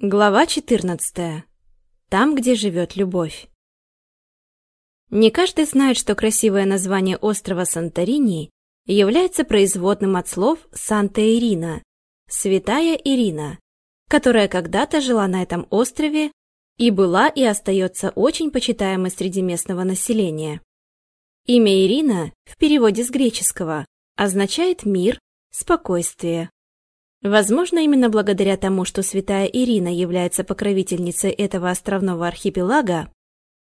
Глава 14. Там, где живет любовь. Не каждый знает, что красивое название острова Санторини является производным от слов «Санта-Ирина» — «Святая Ирина», которая когда-то жила на этом острове и была и остается очень почитаемой среди местного населения. Имя Ирина в переводе с греческого означает «мир», «спокойствие», Возможно, именно благодаря тому, что святая Ирина является покровительницей этого островного архипелага,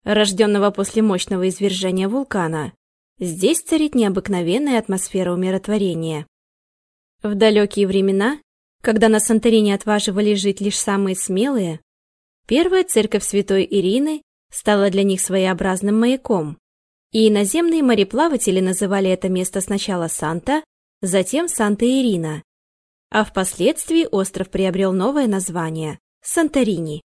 рожденного после мощного извержения вулкана, здесь царит необыкновенная атмосфера умиротворения. В далекие времена, когда на Санторини отваживали жить лишь самые смелые, первая церковь святой Ирины стала для них своеобразным маяком, и иноземные мореплаватели называли это место сначала Санта, затем Санта-Ирина, а впоследствии остров приобрел новое название – Санторини.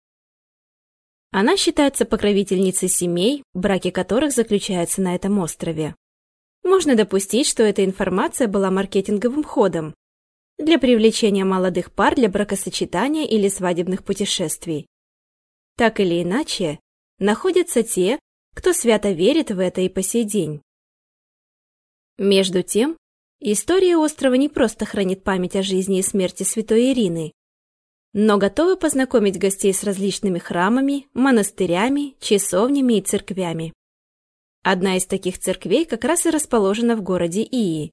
Она считается покровительницей семей, браки которых заключаются на этом острове. Можно допустить, что эта информация была маркетинговым ходом для привлечения молодых пар для бракосочетания или свадебных путешествий. Так или иначе, находятся те, кто свято верит в это и по сей день. Между тем, История острова не просто хранит память о жизни и смерти святой Ирины, но готова познакомить гостей с различными храмами, монастырями, часовнями и церквями. Одна из таких церквей как раз и расположена в городе Ии.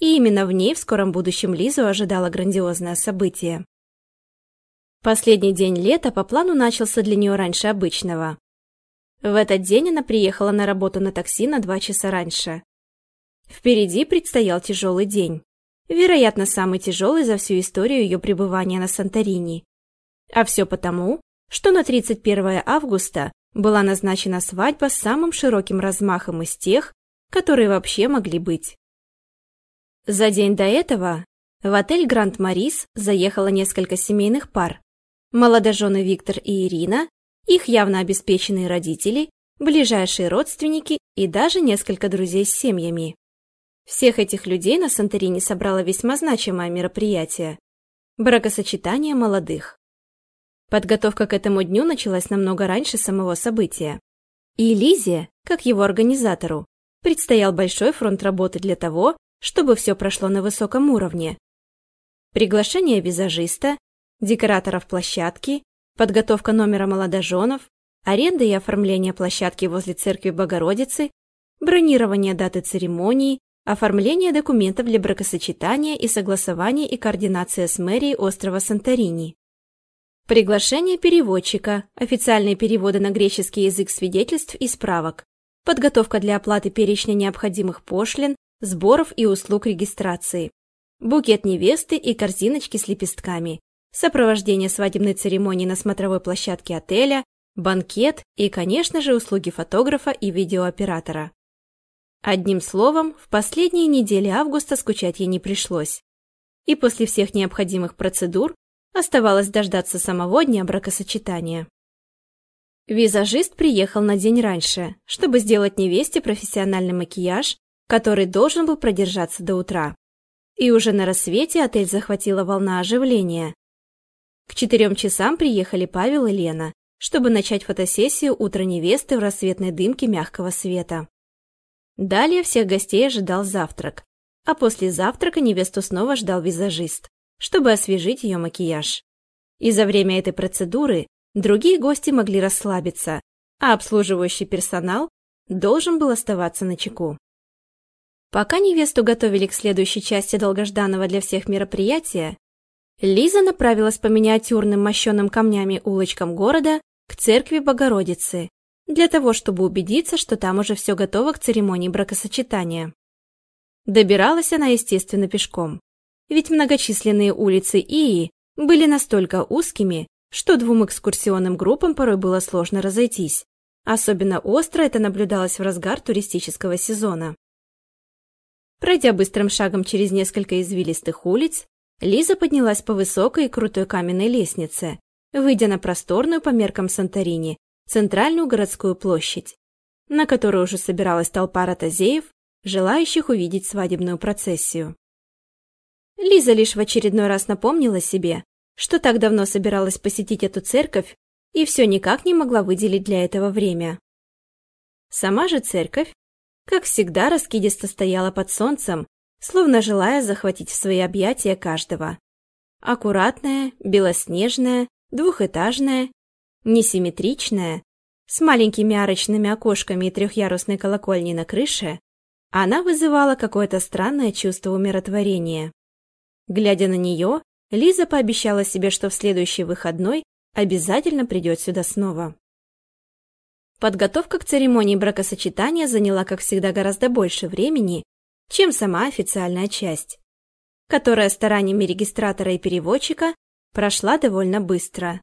И именно в ней в скором будущем Лизу ожидало грандиозное событие. Последний день лета по плану начался для нее раньше обычного. В этот день она приехала на работу на такси на два часа раньше. Впереди предстоял тяжелый день. Вероятно, самый тяжелый за всю историю ее пребывания на Санторини. А все потому, что на 31 августа была назначена свадьба с самым широким размахом из тех, которые вообще могли быть. За день до этого в отель «Гранд Марис» заехало несколько семейных пар. Молодожены Виктор и Ирина, их явно обеспеченные родители, ближайшие родственники и даже несколько друзей с семьями. Всех этих людей на Санторини собрало весьма значимое мероприятие – бракосочетание молодых. Подготовка к этому дню началась намного раньше самого события. И Лизе, как его организатору, предстоял большой фронт работы для того, чтобы все прошло на высоком уровне. Приглашение визажиста, декораторов площадки, подготовка номера молодоженов, аренда и оформление площадки возле церкви Богородицы, бронирование даты церемонии, Оформление документов для бракосочетания и согласование и координация с мэрией острова Санторини. Приглашение переводчика, официальные переводы на греческий язык свидетельств и справок, подготовка для оплаты перечня необходимых пошлин, сборов и услуг регистрации, букет невесты и корзиночки с лепестками, сопровождение свадебной церемонии на смотровой площадке отеля, банкет и, конечно же, услуги фотографа и видеооператора. Одним словом, в последние недели августа скучать ей не пришлось. И после всех необходимых процедур оставалось дождаться самого дня бракосочетания. Визажист приехал на день раньше, чтобы сделать невесте профессиональный макияж, который должен был продержаться до утра. И уже на рассвете отель захватила волна оживления. К четырем часам приехали Павел и Лена, чтобы начать фотосессию утра невесты в рассветной дымке мягкого света. Далее всех гостей ожидал завтрак, а после завтрака невесту снова ждал визажист, чтобы освежить ее макияж. И за время этой процедуры другие гости могли расслабиться, а обслуживающий персонал должен был оставаться на чеку. Пока невесту готовили к следующей части долгожданного для всех мероприятия, Лиза направилась по миниатюрным мощеным камнями улочкам города к церкви Богородицы, для того, чтобы убедиться, что там уже все готово к церемонии бракосочетания. Добиралась она, естественно, пешком, ведь многочисленные улицы Ии были настолько узкими, что двум экскурсионным группам порой было сложно разойтись. Особенно остро это наблюдалось в разгар туристического сезона. Пройдя быстрым шагом через несколько извилистых улиц, Лиза поднялась по высокой и крутой каменной лестнице, выйдя на просторную по меркам Санторини центральную городскую площадь, на которой уже собиралась толпа ротозеев, желающих увидеть свадебную процессию. Лиза лишь в очередной раз напомнила себе, что так давно собиралась посетить эту церковь и все никак не могла выделить для этого время. Сама же церковь, как всегда, раскидисто стояла под солнцем, словно желая захватить в свои объятия каждого. Аккуратная, белоснежная, двухэтажная несимметричная, с маленькими арочными окошками и трехъярусной колокольней на крыше, она вызывала какое-то странное чувство умиротворения. Глядя на нее, Лиза пообещала себе, что в следующий выходной обязательно придет сюда снова. Подготовка к церемонии бракосочетания заняла, как всегда, гораздо больше времени, чем сама официальная часть, которая стараниями регистратора и переводчика прошла довольно быстро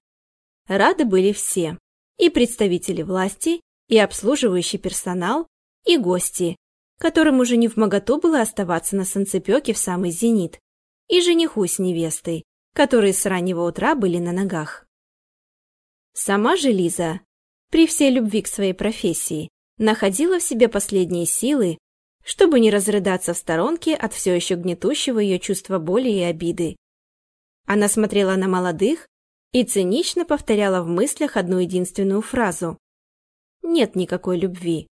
рады были все – и представители власти, и обслуживающий персонал, и гости, которым уже не вмоготу было оставаться на санцепёке в самый зенит, и жениху с невестой, которые с раннего утра были на ногах. Сама же Лиза, при всей любви к своей профессии, находила в себе последние силы, чтобы не разрыдаться в сторонке от все еще гнетущего ее чувства боли и обиды. Она смотрела на молодых, и цинично повторяла в мыслях одну единственную фразу. Нет никакой любви.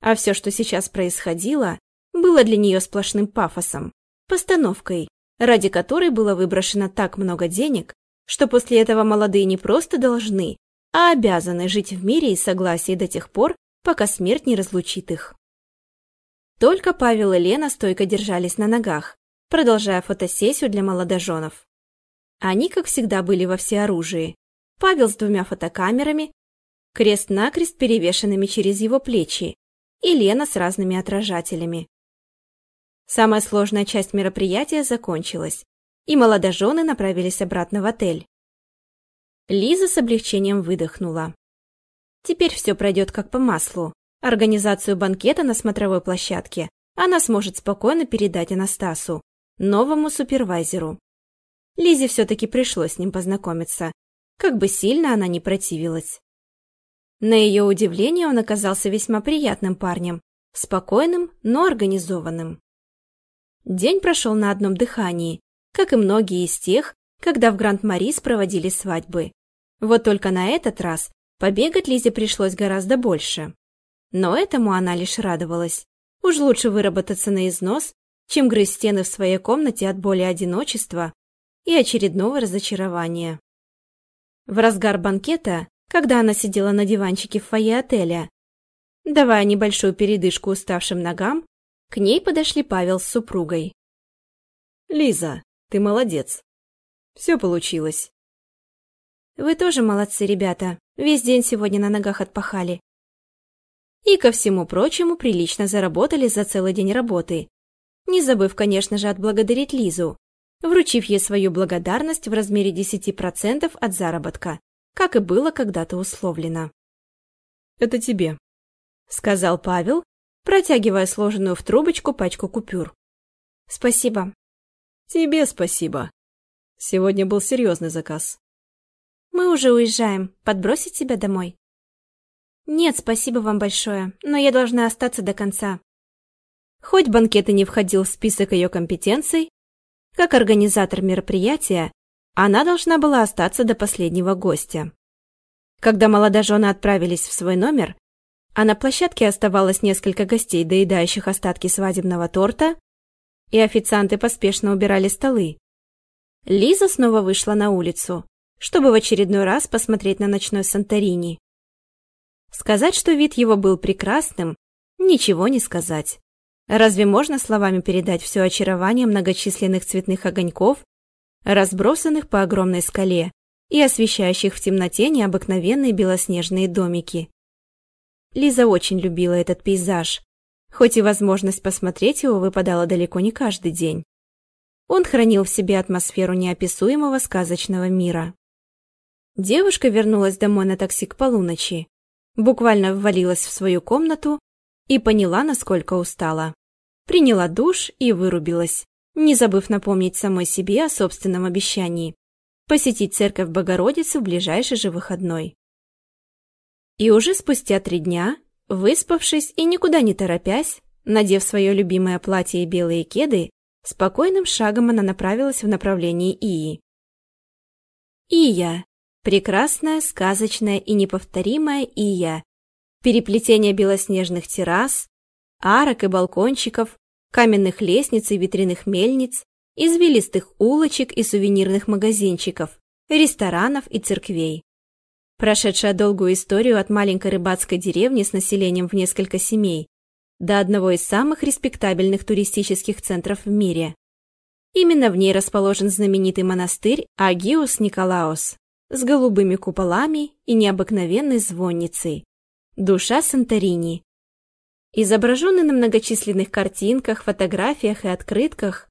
А все, что сейчас происходило, было для нее сплошным пафосом, постановкой, ради которой было выброшено так много денег, что после этого молодые не просто должны, а обязаны жить в мире и согласии до тех пор, пока смерть не разлучит их. Только Павел и Лена стойко держались на ногах, продолжая фотосессию для молодоженов. Они, как всегда, были во всеоружии. Павел с двумя фотокамерами, крест-накрест перевешенными через его плечи, и Лена с разными отражателями. Самая сложная часть мероприятия закончилась, и молодожены направились обратно в отель. Лиза с облегчением выдохнула. Теперь все пройдет как по маслу. Организацию банкета на смотровой площадке она сможет спокойно передать Анастасу, новому супервайзеру. Лизе все-таки пришлось с ним познакомиться, как бы сильно она ни противилась. На ее удивление он оказался весьма приятным парнем, спокойным, но организованным. День прошел на одном дыхании, как и многие из тех, когда в Гранд-Марис проводили свадьбы. Вот только на этот раз побегать Лизе пришлось гораздо больше. Но этому она лишь радовалась. Уж лучше выработаться на износ, чем грызть стены в своей комнате от боли одиночества и очередного разочарования. В разгар банкета, когда она сидела на диванчике в фойе отеля, давая небольшую передышку уставшим ногам, к ней подошли Павел с супругой. «Лиза, ты молодец. Все получилось». «Вы тоже молодцы, ребята. Весь день сегодня на ногах отпахали». И, ко всему прочему, прилично заработали за целый день работы. Не забыв, конечно же, отблагодарить Лизу, вручив ей свою благодарность в размере 10% от заработка, как и было когда-то условлено. «Это тебе», — сказал Павел, протягивая сложенную в трубочку пачку купюр. «Спасибо». «Тебе спасибо. Сегодня был серьезный заказ». «Мы уже уезжаем. Подбросить тебя домой?» «Нет, спасибо вам большое, но я должна остаться до конца». Хоть банкет и не входил в список ее компетенций, как организатор мероприятия, она должна была остаться до последнего гостя. Когда молодожены отправились в свой номер, а на площадке оставалось несколько гостей, доедающих остатки свадебного торта, и официанты поспешно убирали столы. Лиза снова вышла на улицу, чтобы в очередной раз посмотреть на ночной Санторини. Сказать, что вид его был прекрасным, ничего не сказать. Разве можно словами передать все очарование многочисленных цветных огоньков, разбросанных по огромной скале и освещающих в темноте необыкновенные белоснежные домики? Лиза очень любила этот пейзаж, хоть и возможность посмотреть его выпадала далеко не каждый день. Он хранил в себе атмосферу неописуемого сказочного мира. Девушка вернулась домой на такси к полуночи, буквально ввалилась в свою комнату и поняла, насколько устала. Приняла душ и вырубилась, не забыв напомнить самой себе о собственном обещании посетить церковь Богородицы в ближайший же выходной. И уже спустя три дня, выспавшись и никуда не торопясь, надев свое любимое платье и белые кеды, спокойным шагом она направилась в направлении Ии. Ия. Прекрасная, сказочная и неповторимая Ия, переплетение белоснежных террас, арок и балкончиков, каменных лестниц и ветряных мельниц, извилистых улочек и сувенирных магазинчиков, ресторанов и церквей. Прошедшая долгую историю от маленькой рыбацкой деревни с населением в несколько семей до одного из самых респектабельных туристических центров в мире. Именно в ней расположен знаменитый монастырь Агиус Николаус с голубыми куполами и необыкновенной звонницей, Душа Санторини. Изображенный на многочисленных картинках, фотографиях и открытках,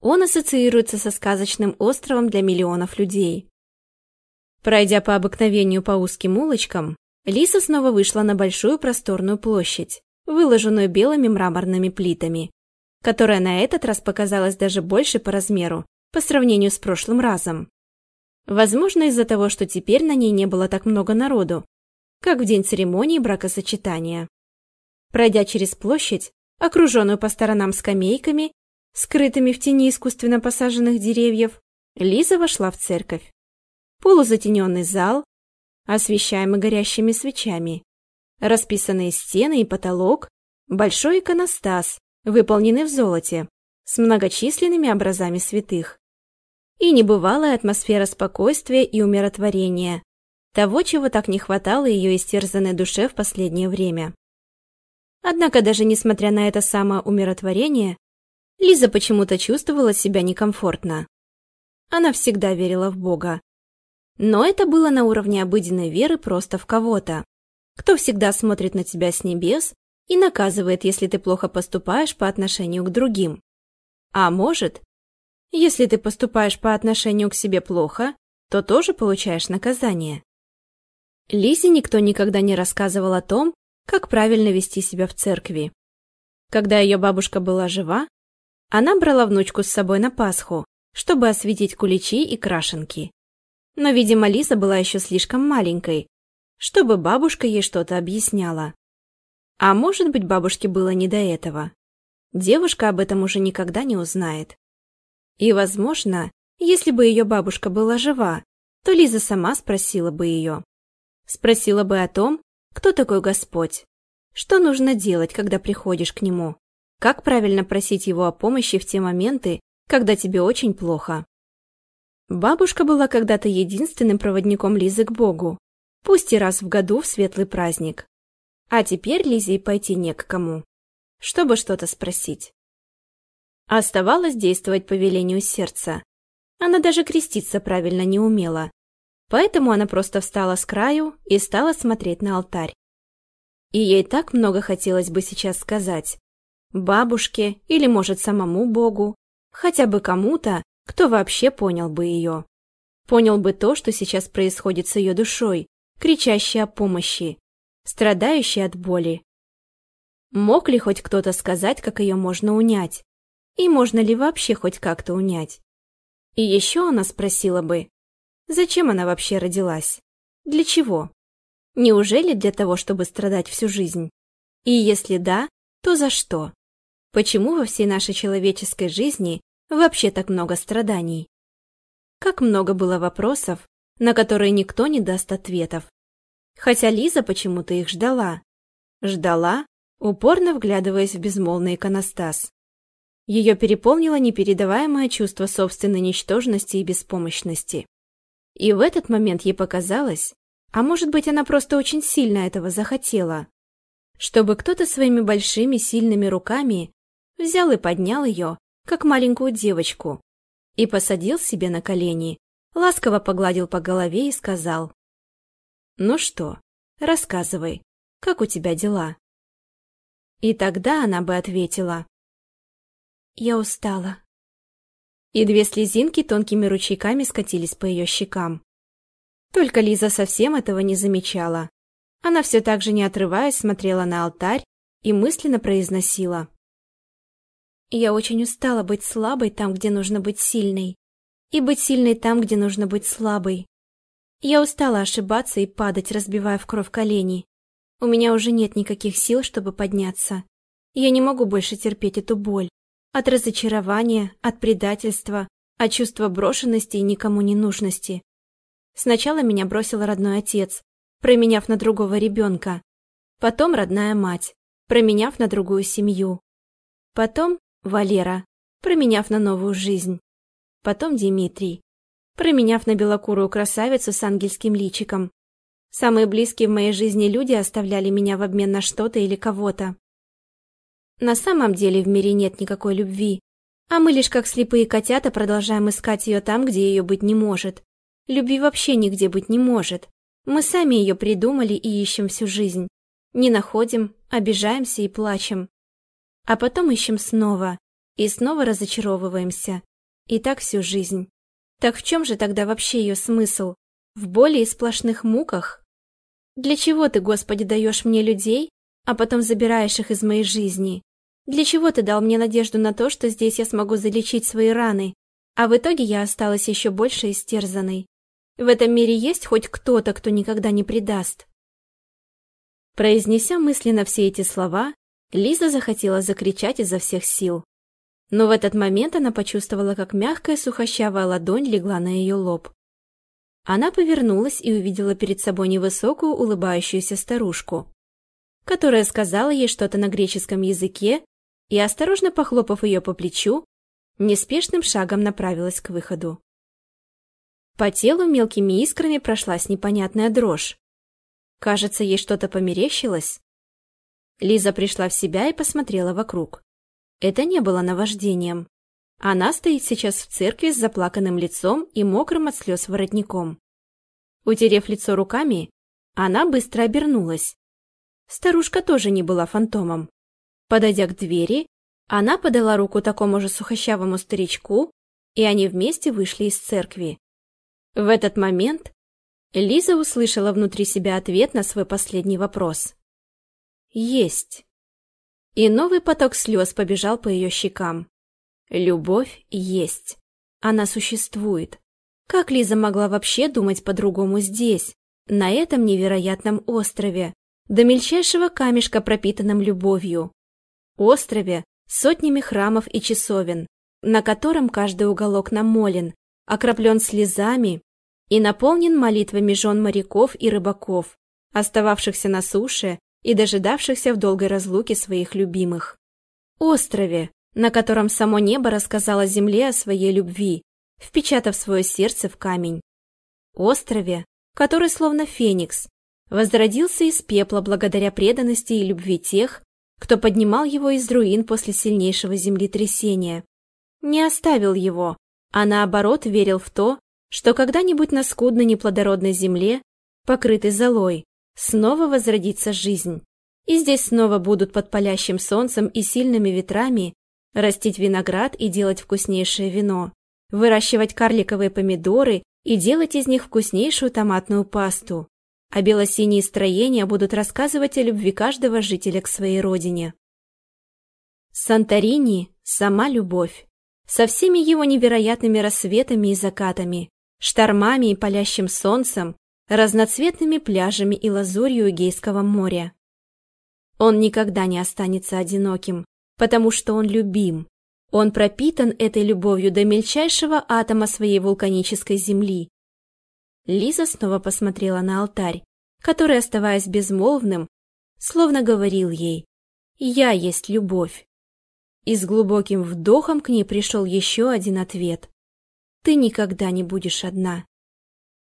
он ассоциируется со сказочным островом для миллионов людей. Пройдя по обыкновению по узким улочкам, Лиса снова вышла на большую просторную площадь, выложенную белыми мраморными плитами, которая на этот раз показалась даже больше по размеру, по сравнению с прошлым разом. Возможно, из-за того, что теперь на ней не было так много народу, как в день церемонии бракосочетания. Пройдя через площадь, окруженную по сторонам скамейками, скрытыми в тени искусственно посаженных деревьев, Лиза вошла в церковь. Полузатененный зал, освещаемый горящими свечами, расписанные стены и потолок, большой иконостас, выполненный в золоте, с многочисленными образами святых. И небывалая атмосфера спокойствия и умиротворения, того, чего так не хватало ее истерзанной душе в последнее время. Однако даже несмотря на это самое умиротворение, Лиза почему-то чувствовала себя некомфортно. Она всегда верила в Бога. Но это было на уровне обыденной веры просто в кого-то, кто всегда смотрит на тебя с небес и наказывает, если ты плохо поступаешь по отношению к другим. А может, если ты поступаешь по отношению к себе плохо, то тоже получаешь наказание. Лизе никто никогда не рассказывал о том, как правильно вести себя в церкви. Когда ее бабушка была жива, она брала внучку с собой на Пасху, чтобы осветить куличи и крашенки. Но, видимо, Лиза была еще слишком маленькой, чтобы бабушка ей что-то объясняла. А может быть, бабушке было не до этого. Девушка об этом уже никогда не узнает. И, возможно, если бы ее бабушка была жива, то Лиза сама спросила бы ее. Спросила бы о том, кто такой Господь, что нужно делать, когда приходишь к Нему, как правильно просить Его о помощи в те моменты, когда тебе очень плохо. Бабушка была когда-то единственным проводником Лизы к Богу, пусть и раз в году в светлый праздник. А теперь Лизе и пойти не к кому, чтобы что-то спросить. Оставалось действовать по велению сердца. Она даже креститься правильно не умела, Поэтому она просто встала с краю и стала смотреть на алтарь. И ей так много хотелось бы сейчас сказать. Бабушке или, может, самому Богу, хотя бы кому-то, кто вообще понял бы ее. Понял бы то, что сейчас происходит с ее душой, кричащей о помощи, страдающей от боли. Мог ли хоть кто-то сказать, как ее можно унять? И можно ли вообще хоть как-то унять? И еще она спросила бы, Зачем она вообще родилась? Для чего? Неужели для того, чтобы страдать всю жизнь? И если да, то за что? Почему во всей нашей человеческой жизни вообще так много страданий? Как много было вопросов, на которые никто не даст ответов. Хотя Лиза почему-то их ждала. Ждала, упорно вглядываясь в безмолвный иконостас. Ее переполнило непередаваемое чувство собственной ничтожности и беспомощности. И в этот момент ей показалось, а может быть, она просто очень сильно этого захотела, чтобы кто-то своими большими сильными руками взял и поднял ее, как маленькую девочку, и посадил себе на колени, ласково погладил по голове и сказал. «Ну что, рассказывай, как у тебя дела?» И тогда она бы ответила. «Я устала и две слезинки тонкими ручейками скатились по ее щекам. Только Лиза совсем этого не замечала. Она все так же, не отрываясь, смотрела на алтарь и мысленно произносила. «Я очень устала быть слабой там, где нужно быть сильной, и быть сильной там, где нужно быть слабой. Я устала ошибаться и падать, разбивая в кровь колени. У меня уже нет никаких сил, чтобы подняться. Я не могу больше терпеть эту боль. От разочарования, от предательства, от чувства брошенности и никому не нужности. Сначала меня бросил родной отец, променяв на другого ребенка. Потом родная мать, променяв на другую семью. Потом Валера, променяв на новую жизнь. Потом Дмитрий, променяв на белокурую красавицу с ангельским личиком. Самые близкие в моей жизни люди оставляли меня в обмен на что-то или кого-то. На самом деле в мире нет никакой любви, а мы лишь как слепые котята продолжаем искать ее там, где ее быть не может. Любви вообще нигде быть не может. Мы сами ее придумали и ищем всю жизнь. Не находим, обижаемся и плачем. А потом ищем снова. И снова разочаровываемся. И так всю жизнь. Так в чем же тогда вообще ее смысл? В боли и сплошных муках? Для чего ты, Господи, даешь мне людей, а потом забираешь их из моей жизни? Для чего ты дал мне надежду на то, что здесь я смогу залечить свои раны? А в итоге я осталась еще больше истерзанной. В этом мире есть хоть кто-то, кто никогда не предаст?» Произнеся мысленно все эти слова, Лиза захотела закричать изо всех сил. Но в этот момент она почувствовала, как мягкая сухощавая ладонь легла на ее лоб. Она повернулась и увидела перед собой невысокую улыбающуюся старушку, которая сказала ей что-то на греческом языке, и, осторожно похлопав ее по плечу, неспешным шагом направилась к выходу. По телу мелкими искрами прошлась непонятная дрожь. Кажется, ей что-то померещилось. Лиза пришла в себя и посмотрела вокруг. Это не было наваждением. Она стоит сейчас в церкви с заплаканным лицом и мокрым от слез воротником. Утерев лицо руками, она быстро обернулась. Старушка тоже не была фантомом. Подойдя к двери, она подала руку такому же сухощавому старичку, и они вместе вышли из церкви. В этот момент Лиза услышала внутри себя ответ на свой последний вопрос. «Есть!» И новый поток слез побежал по ее щекам. «Любовь есть. Она существует. Как Лиза могла вообще думать по-другому здесь, на этом невероятном острове, до мельчайшего камешка, пропитанном любовью? острове сотнями храмов и часовен, на котором каждый уголок намолен, окроплен слезами и наполнен молитвами жен моряков и рыбаков, остававшихся на суше и дожидавшихся в долгой разлуке своих любимых. Острове, на котором само небо рассказало земле о своей любви, впечатав свое сердце в камень. Острове, который словно феникс, возродился из пепла благодаря преданности и любви тех, кто поднимал его из руин после сильнейшего землетрясения. Не оставил его, а наоборот верил в то, что когда-нибудь на скудной неплодородной земле, покрытой золой, снова возродится жизнь. И здесь снова будут под палящим солнцем и сильными ветрами растить виноград и делать вкуснейшее вино, выращивать карликовые помидоры и делать из них вкуснейшую томатную пасту, а белосиние строения будут рассказывать о любви каждого жителя к своей родине. Санторини – сама любовь, со всеми его невероятными рассветами и закатами, штормами и палящим солнцем, разноцветными пляжами и лазурью Эгейского моря. Он никогда не останется одиноким, потому что он любим. Он пропитан этой любовью до мельчайшего атома своей вулканической земли, Лиза снова посмотрела на алтарь, который, оставаясь безмолвным, словно говорил ей «Я есть любовь». И с глубоким вдохом к ней пришел еще один ответ «Ты никогда не будешь одна».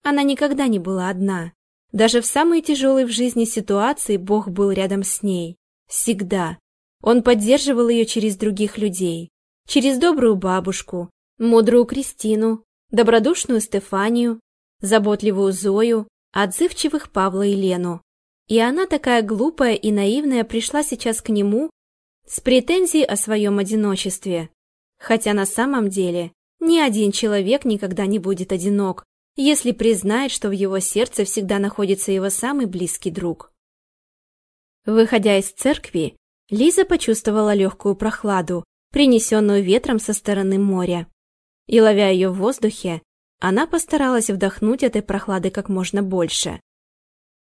Она никогда не была одна. Даже в самые тяжелые в жизни ситуации Бог был рядом с ней. Всегда. Он поддерживал ее через других людей. Через добрую бабушку, мудрую Кристину, добродушную Стефанию, заботливую Зою, отзывчивых Павла и Лену. И она такая глупая и наивная пришла сейчас к нему с претензией о своем одиночестве. Хотя на самом деле ни один человек никогда не будет одинок, если признает, что в его сердце всегда находится его самый близкий друг. Выходя из церкви, Лиза почувствовала легкую прохладу, принесенную ветром со стороны моря. И, ловя ее в воздухе, она постаралась вдохнуть этой прохлады как можно больше.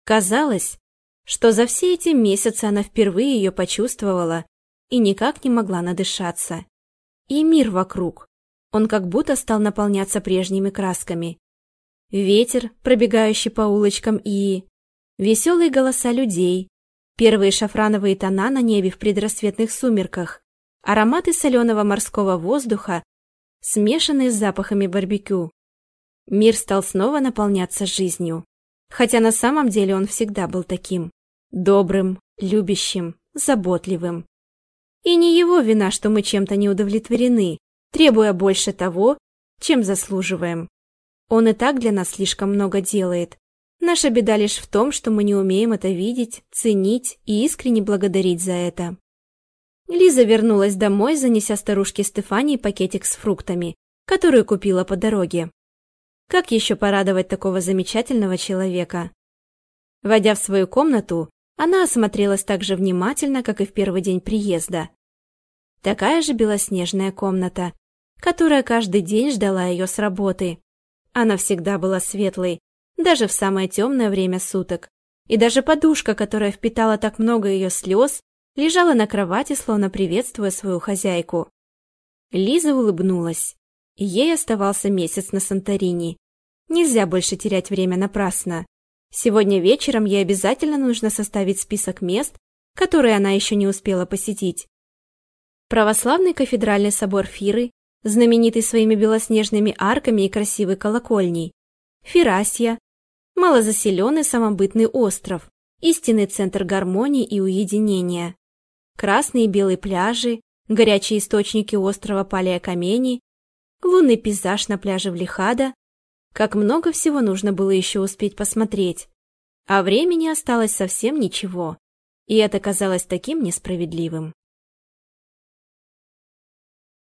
Казалось, что за все эти месяцы она впервые ее почувствовала и никак не могла надышаться. И мир вокруг. Он как будто стал наполняться прежними красками. Ветер, пробегающий по улочкам и... Веселые голоса людей, первые шафрановые тона на небе в предрассветных сумерках, ароматы соленого морского воздуха, смешанные с запахами барбекю. Мир стал снова наполняться жизнью. Хотя на самом деле он всегда был таким. Добрым, любящим, заботливым. И не его вина, что мы чем-то не удовлетворены, требуя больше того, чем заслуживаем. Он и так для нас слишком много делает. Наша беда лишь в том, что мы не умеем это видеть, ценить и искренне благодарить за это. Лиза вернулась домой, занеся старушке Стефании пакетик с фруктами, которые купила по дороге. Как еще порадовать такого замечательного человека? Войдя в свою комнату, она осмотрелась так же внимательно, как и в первый день приезда. Такая же белоснежная комната, которая каждый день ждала ее с работы. Она всегда была светлой, даже в самое темное время суток. И даже подушка, которая впитала так много ее слез, лежала на кровати, словно приветствуя свою хозяйку. Лиза улыбнулась ей оставался месяц на Санторини. Нельзя больше терять время напрасно. Сегодня вечером ей обязательно нужно составить список мест, которые она еще не успела посетить. Православный кафедральный собор Фиры, знаменитый своими белоснежными арками и красивой колокольней, Фирасия, малозаселенный самобытный остров, истинный центр гармонии и уединения, красные и белые пляжи, горячие источники острова Палеокамени, лунный пейзаж на пляже в Лихада. Как много всего нужно было еще успеть посмотреть. А времени осталось совсем ничего. И это казалось таким несправедливым.